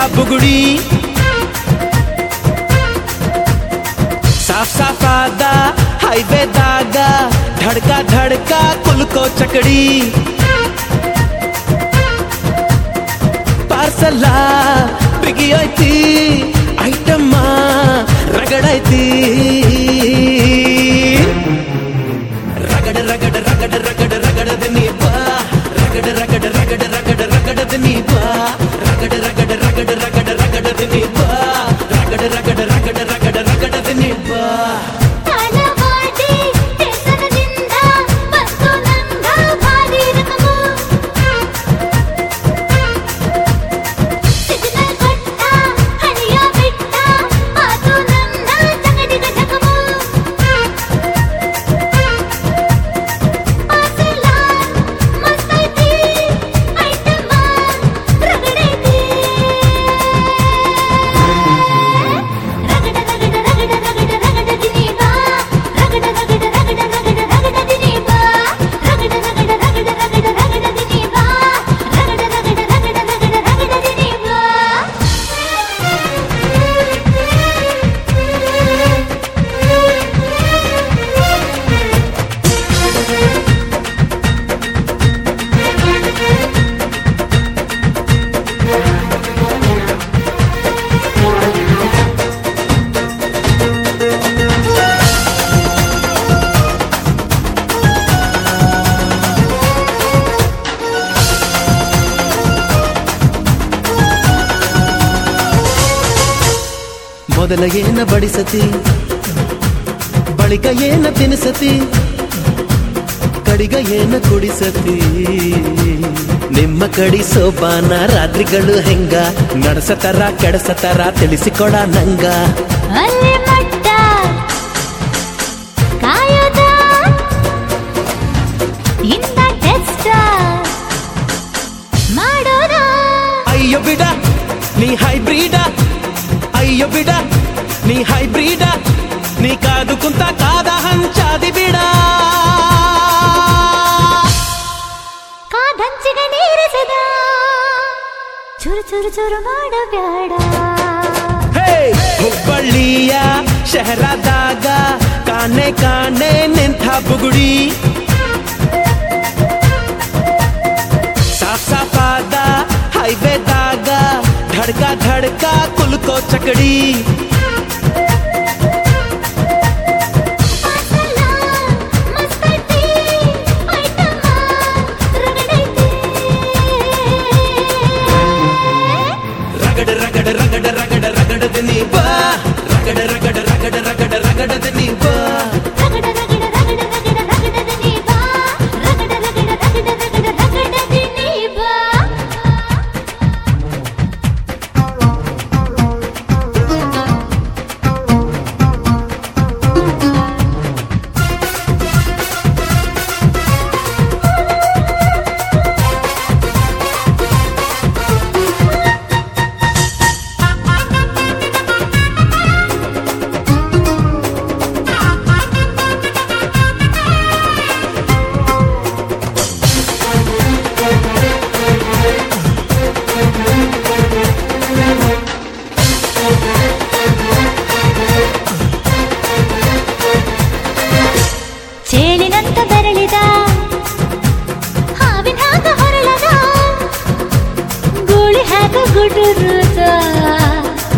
सा बुगड़ी। साफ़ साफ़ आदा हाईवे दागा धड़का धड़का कुल को चकड़ी। पार्सला बिगी थी। ಮೊದಲ ಏನ ಬಡಿಸತಿ? ಬಳಿಕ ಏನ ತಿನಿಸತಿ ಕಡಿಗ ಏನ ಕುಡಿಸತಿ? ನಿಮ್ಮ ಕಡಿ ಸೋಪಾನ ರಾತ್ರಿಗಳು ಹೆಂಗ? ನಡೆಸತರ ಕೆಡಸತರ ತಿಳಿಸಿಕೊಡ ನಂಗ. ಅಯ್ಯೋ ಬಿಡ ನೀ ಹೈಬ್ರಿಡ ಅಯ್ಯೋ ಬಿಡ ಹೈಬ್ರಿಡ ನೀ ಕಾದು ಕುಂತ ಕಾದ ಹಂಚಾದಿ ಬಿಡ ಕಾದಂಚಿಗೆ ನೀರಿಸಿದ ಚುರು ಚುರು ಚುರು ಮಾಡಬ್ಯಾಡ ಹೇ ಹುಬ್ಬಳ್ಳಿಯ ಶಹರದಾಗ ಕಾಣೆ ಕಾಣೆ ನಿಂತ ಬುಗುಡಿ ಸಾಫ್ ಸಾಫಾದ ಹೈವೇದಾಗ ಧಡ್ಕ ಧಡ್ಕ ಕುಲ್ಕೋ ಚಕಡಿ ಗುಡುರುದ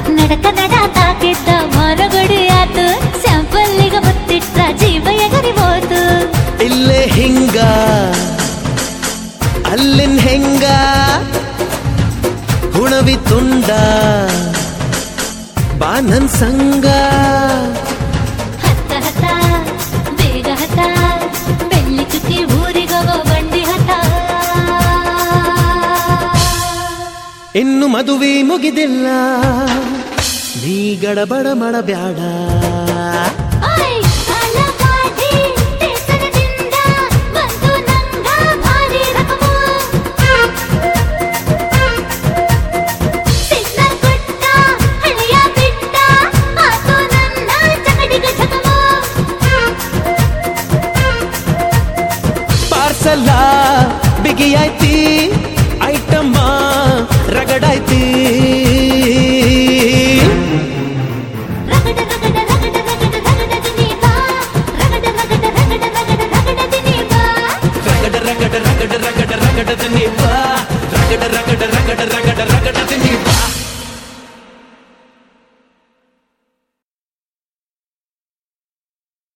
ನಡಕ ನಡ ತಾಕಿದ್ದ ಮರಗಡಿ ಆತು. ಸ್ಯಾಂಪಲ್ಲಿಗ ಬತ್ತಿಟ್ಟ ಜೀವ ಎಗರಿ ಹೋತು. ಇಲ್ಲೇ ಹಿಂಗ? ಅಲ್ಲಿನ್ ಹೆಂಗ? ಹುಣವಿ ತುಂಡ. ಬಾ ನನ್ ಸಂಗ. ಇನ್ನು ಮದುವೆ ಮುಗಿದಿಲ್ಲ. ನೀ ಗಡಬಡ ಮಾಡಬ್ಯಾಡ రగడ రగడ